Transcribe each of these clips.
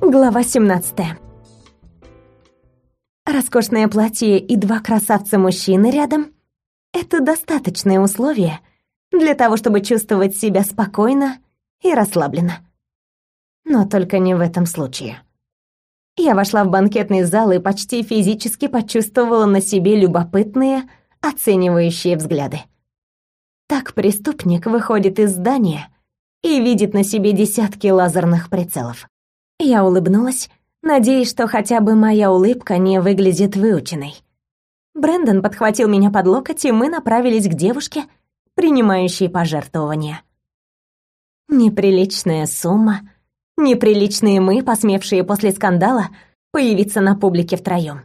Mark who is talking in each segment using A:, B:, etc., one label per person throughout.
A: Глава 17. Роскошное платье и два красавца-мужчины рядом — это достаточное условие для того, чтобы чувствовать себя спокойно и расслабленно. Но только не в этом случае. Я вошла в банкетный зал и почти физически почувствовала на себе любопытные, оценивающие взгляды. Так преступник выходит из здания и видит на себе десятки лазерных прицелов. Я улыбнулась, надеясь, что хотя бы моя улыбка не выглядит выученной. Брэндон подхватил меня под локоть, и мы направились к девушке, принимающей пожертвования. Неприличная сумма, неприличные мы, посмевшие после скандала появиться на публике втроем.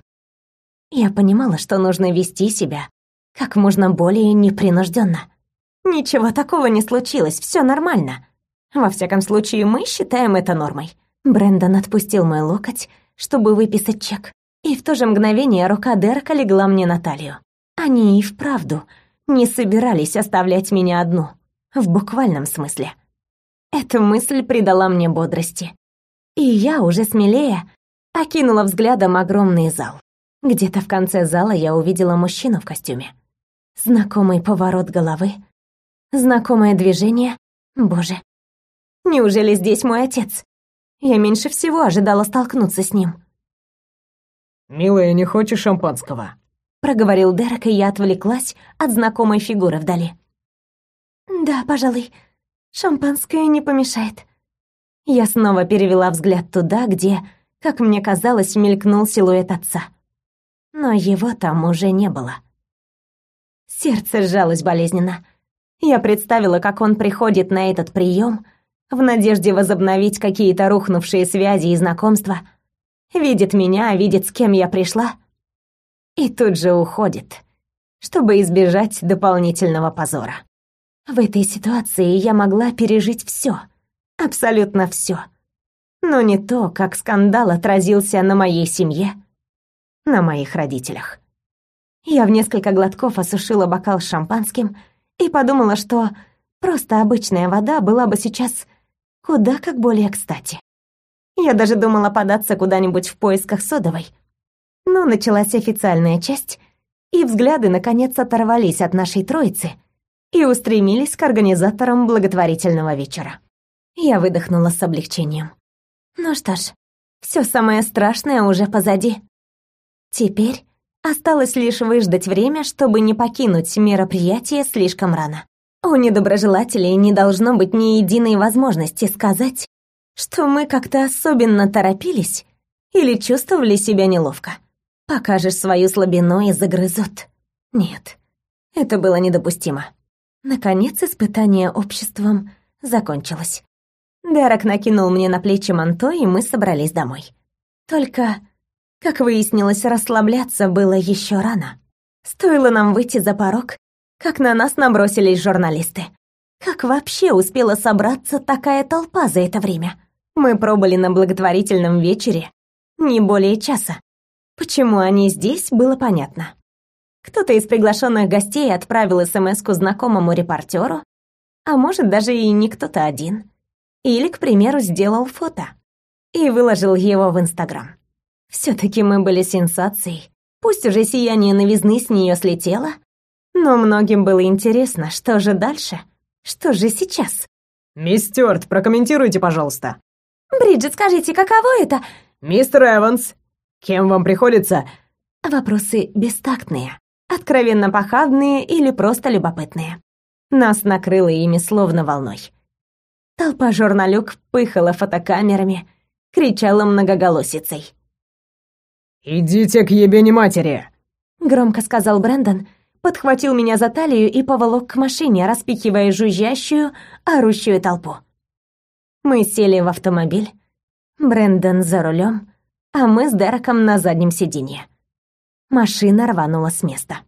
A: Я понимала, что нужно вести себя как можно более непринужденно. Ничего такого не случилось, все нормально. Во всяком случае, мы считаем это нормой. Брэндон отпустил мой локоть, чтобы выписать чек, и в то же мгновение рука Дерека легла мне на талию. Они и вправду не собирались оставлять меня одну, в буквальном смысле. Эта мысль придала мне бодрости. И я, уже смелее, окинула взглядом огромный зал. Где-то в конце зала я увидела мужчину в костюме. Знакомый поворот головы, знакомое движение. Боже, неужели здесь мой отец? Я меньше всего ожидала столкнуться с ним.
B: «Милая, не хочешь шампанского?»
A: Проговорил Дерек, и я отвлеклась от знакомой фигуры вдали. «Да, пожалуй, шампанское не помешает». Я снова перевела взгляд туда, где, как мне казалось, мелькнул силуэт отца. Но его там уже не было. Сердце сжалось болезненно. Я представила, как он приходит на этот прием, в надежде возобновить какие-то рухнувшие связи и знакомства. Видит меня, видит, с кем я пришла. И тут же уходит, чтобы избежать дополнительного позора. В этой ситуации я могла пережить все, абсолютно все. Но не то, как скандал отразился на моей семье, на моих родителях. Я в несколько глотков осушила бокал с шампанским и подумала, что просто обычная вода была бы сейчас Куда как более кстати. Я даже думала податься куда-нибудь в поисках содовой. Но началась официальная часть, и взгляды наконец оторвались от нашей троицы и устремились к организаторам благотворительного вечера. Я выдохнула с облегчением. Ну что ж, все самое страшное уже позади. Теперь осталось лишь выждать время, чтобы не покинуть мероприятие слишком рано. У недоброжелателей не должно быть ни единой возможности сказать, что мы как-то особенно торопились или чувствовали себя неловко. Покажешь свою слабину и загрызут. Нет, это было недопустимо. Наконец испытание обществом закончилось. Дерек накинул мне на плечи манто, и мы собрались домой. Только, как выяснилось, расслабляться было еще рано. Стоило нам выйти за порог, как на нас набросились журналисты. Как вообще успела собраться такая толпа за это время? Мы пробыли на благотворительном вечере не более часа. Почему они здесь, было понятно. Кто-то из приглашенных гостей отправил СМС-ку знакомому репортеру, а может, даже и не кто-то один. Или, к примеру, сделал фото и выложил его в Инстаграм. все таки мы были сенсацией. Пусть уже сияние новизны с нее слетело, но многим было интересно, что же дальше? Что же сейчас?
B: «Мисс Стюарт, прокомментируйте, пожалуйста».
A: «Бриджит, скажите, каково это?»
B: «Мистер Эванс, кем вам приходится?»
A: Вопросы бестактные, откровенно похабные или просто любопытные. Нас накрыло ими словно волной. Толпа журналюк пыхала фотокамерами, кричала многоголосицей.
B: «Идите к ебени матери!»
A: — громко сказал Брэндон, подхватил меня за талию и поволок к машине, распихивая жужжащую, орущую толпу. Мы сели в автомобиль, Брэндон за рулем, а мы с Дереком на заднем сиденье. Машина рванула с места.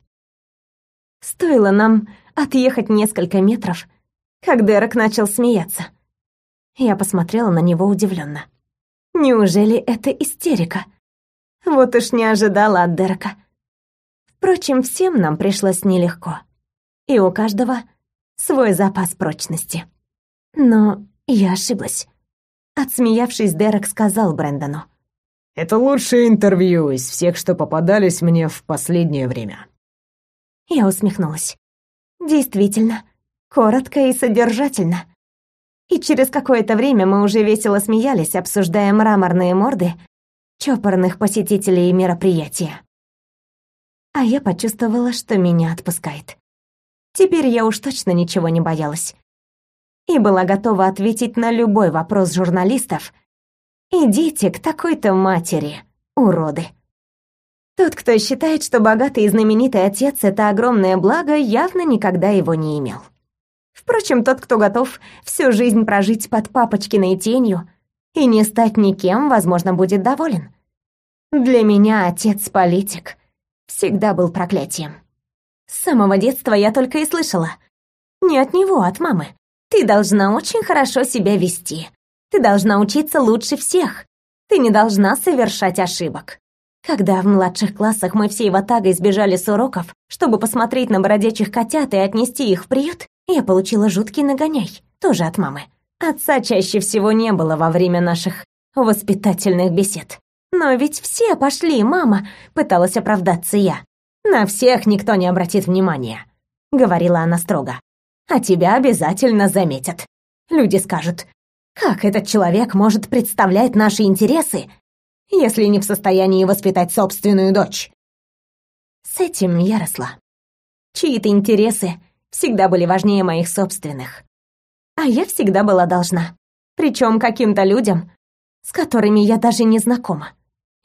A: Стоило нам отъехать несколько метров, как Дерек начал смеяться. Я посмотрела на него удивленно. Неужели это истерика? Вот уж не ожидала от Дерека. Впрочем, всем нам пришлось нелегко. И у каждого свой запас прочности. Но я ошиблась. Отсмеявшись, Дерек сказал Брэндону.
B: «Это лучшее интервью из всех, что попадались мне в последнее время».
A: Я усмехнулась. Действительно, коротко и содержательно. И через какое-то время мы уже весело смеялись, обсуждая мраморные морды чопорных посетителей мероприятия. А я почувствовала, что меня отпускает. Теперь я уж точно ничего не боялась. И была готова ответить на любой вопрос журналистов. «Идите к такой-то матери, уроды». Тот, кто считает, что богатый и знаменитый отец — это огромное благо, явно никогда его не имел. Впрочем, тот, кто готов всю жизнь прожить под папочкиной тенью и не стать никем, возможно, будет доволен. Для меня отец-политик всегда был проклятием. С самого детства я только и слышала. Не от него, а от мамы. Ты должна очень хорошо себя вести. Ты должна учиться лучше всех. Ты не должна совершать ошибок. Когда в младших классах мы всей ватагой сбежали с уроков, чтобы посмотреть на бродячих котят и отнести их в приют, я получила жуткий нагоняй, тоже от мамы. Отца чаще всего не было во время наших воспитательных бесед. Но ведь все пошли, мама, пыталась оправдаться я. «На всех никто не обратит внимания», — говорила она строго. «А тебя обязательно заметят. Люди скажут, как этот человек может представлять наши интересы, если не в состоянии воспитать собственную дочь?» С этим я росла. Чьи-то интересы всегда были важнее моих собственных. А я всегда была должна. Причем каким-то людям, с которыми я даже не знакома.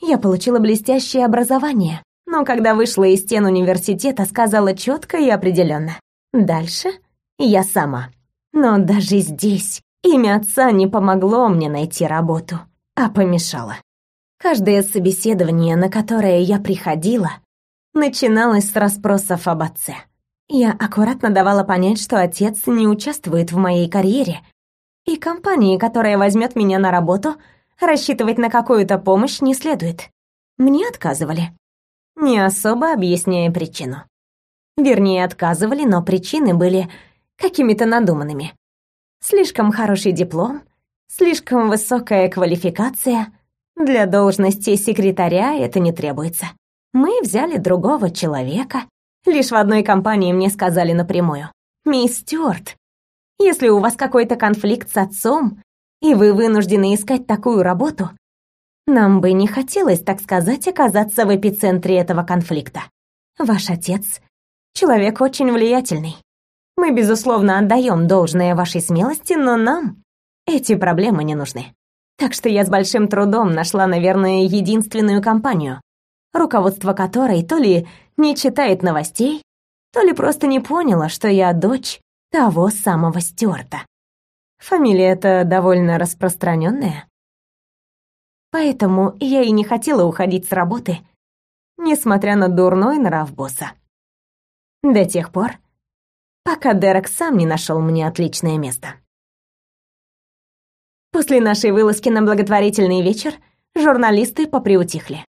A: Я получила блестящее образование, но когда вышла из стен университета, сказала четко и определенно. Дальше я сама. Но даже здесь имя отца не помогло мне найти работу, а помешало. Каждое собеседование, на которое я приходила, начиналось с расспросов об отце. Я аккуратно давала понять, что отец не участвует в моей карьере, и компании, которая возьмет меня на работу, рассчитывать на какую-то помощь не следует. Мне отказывали не особо объясняя причину. Вернее, отказывали, но причины были какими-то надуманными. Слишком хороший диплом, слишком высокая квалификация. Для должности секретаря это не требуется. Мы взяли другого человека. Лишь в одной компании мне сказали напрямую. «Мисс Стюарт, если у вас какой-то конфликт с отцом, и вы вынуждены искать такую работу, нам бы не хотелось, так сказать, оказаться в эпицентре этого конфликта. Ваш отец — человек очень влиятельный. Мы, безусловно, отдаем должное вашей смелости, но нам эти проблемы не нужны. Так что я с большим трудом нашла, наверное, единственную компанию, руководство которой то ли не читает новостей, то ли просто не поняла, что я дочь того самого Стюарта. Фамилия эта довольно распространенная. Поэтому я и не хотела уходить с работы, несмотря на дурной нрав босса. До тех пор, пока Дерек сам не нашел мне отличное место. После нашей вылазки на благотворительный вечер журналисты поприутихли.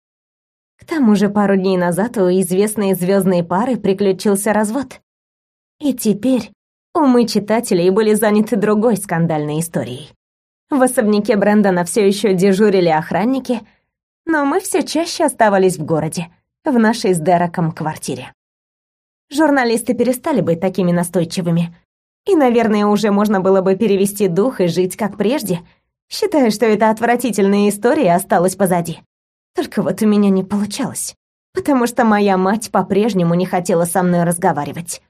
A: К тому же пару дней назад у известной звездной пары приключился развод. И теперь умы читателей были заняты другой скандальной историей. В особняке Брэндона все еще дежурили охранники, но мы все чаще оставались в городе, в нашей с Дереком квартире. Журналисты перестали быть такими настойчивыми. И, наверное, уже можно было бы перевести дух и жить как прежде, считая, что эта отвратительная история осталась позади. Только вот у меня не получалось, потому что моя мать по-прежнему не хотела со мной разговаривать.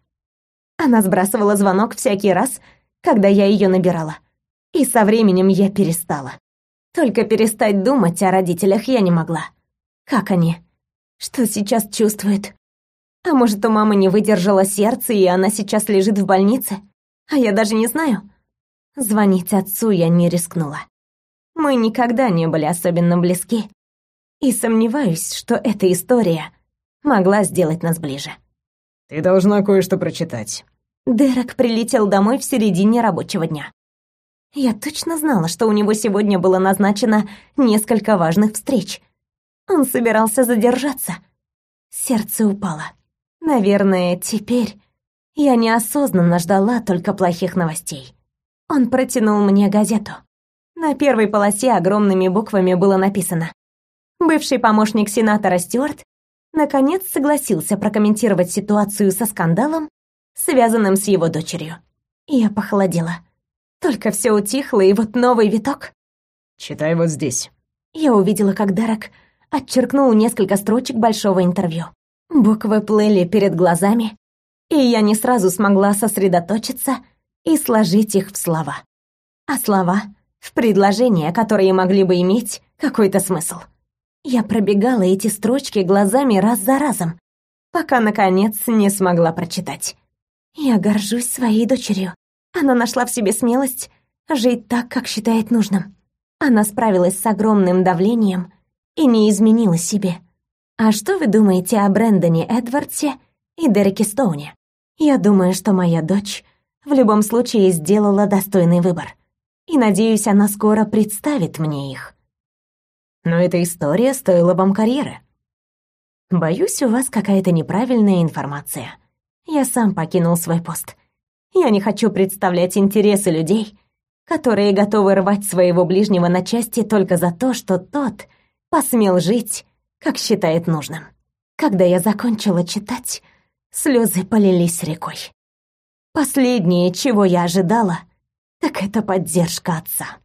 A: Она сбрасывала звонок всякий раз, когда я ее набирала. И со временем я перестала. Только перестать думать о родителях я не могла. Как они? Что сейчас чувствуют? А может, у мамы не выдержало сердце, и она сейчас лежит в больнице? А я даже не знаю. Звонить отцу я не рискнула. Мы никогда не были особенно близки. И сомневаюсь, что эта история могла сделать нас ближе.
B: «Ты должна кое-что прочитать».
A: Дерек прилетел домой в середине рабочего дня. Я точно знала, что у него сегодня было назначено несколько важных встреч. Он собирался задержаться. Сердце упало. Наверное, теперь я неосознанно ждала только плохих новостей. Он протянул мне газету. На первой полосе огромными буквами было написано «Бывший помощник сенатора Стюарт наконец согласился прокомментировать ситуацию со скандалом, связанным с его дочерью». Я похолодела. Только все утихло, и вот новый виток.
B: «Читай вот здесь».
A: Я увидела, как Дарак отчеркнул несколько строчек большого интервью. Буквы плыли перед глазами, и я не сразу смогла сосредоточиться и сложить их в слова. А слова — в предложения, которые могли бы иметь какой-то смысл. Я пробегала эти строчки глазами раз за разом, пока, наконец, не смогла прочитать. Я горжусь своей дочерью. Она нашла в себе смелость жить так, как считает нужным. Она справилась с огромным давлением и не изменила себе. А что вы думаете о Брэндоне Эдвардсе и Дереке Стоуне? Я думаю, что моя дочь в любом случае сделала достойный выбор. И надеюсь, она скоро представит мне их. Но эта история стоила вам карьеры. Боюсь, у вас какая-то неправильная информация. Я сам покинул свой пост. Я не хочу представлять интересы людей, которые готовы рвать своего ближнего на части только за то, что тот посмел жить, как считает нужным. Когда я закончила читать, слезы полились рекой. Последнее, чего я ожидала, так это поддержка отца.